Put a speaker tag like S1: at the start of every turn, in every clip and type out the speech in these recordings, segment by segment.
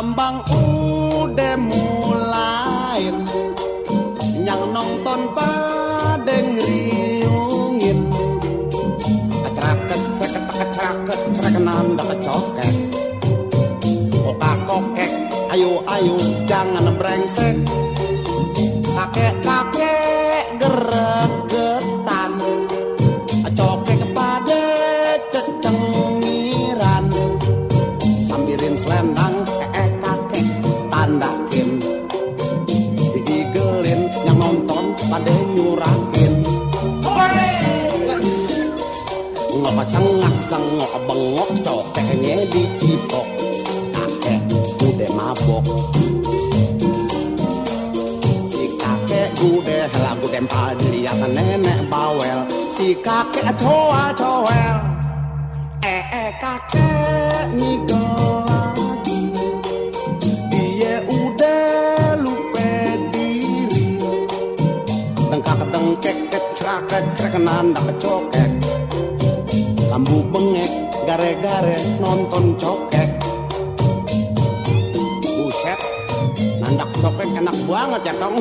S1: Rambang udah mulai Yang nonton pada ngeriungin Keceraket, keceraket, keceraket, keceraket nanda kecoket. Oka kokek, ayo ayo jangan brengsek. Kakek-kakek geregetan. Cokek pada cecengiran Sambirin selendang cengak sengok bengok cokeknya dicipok Kakek udah mabok Si kakek udah lagu dempal dilihat nenek bawel Si kakek coa coel Eh eh kakek lupa diri Dengkak dengkek kecrak kecrak nanda kecokek Lambu bengek gare-gare nonton cokek. Buset Nandak cokek enak banget ya tong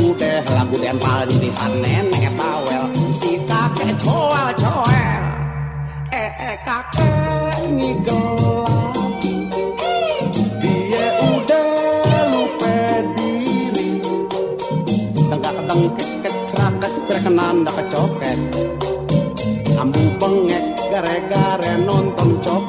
S1: udah lagu dempal dilihat nenek bawel si kakek coel coel eh eh kakek ngigel lagi dia udah lupa diri kecrak nanda kecoket Ambu bengek gare-gare nonton cok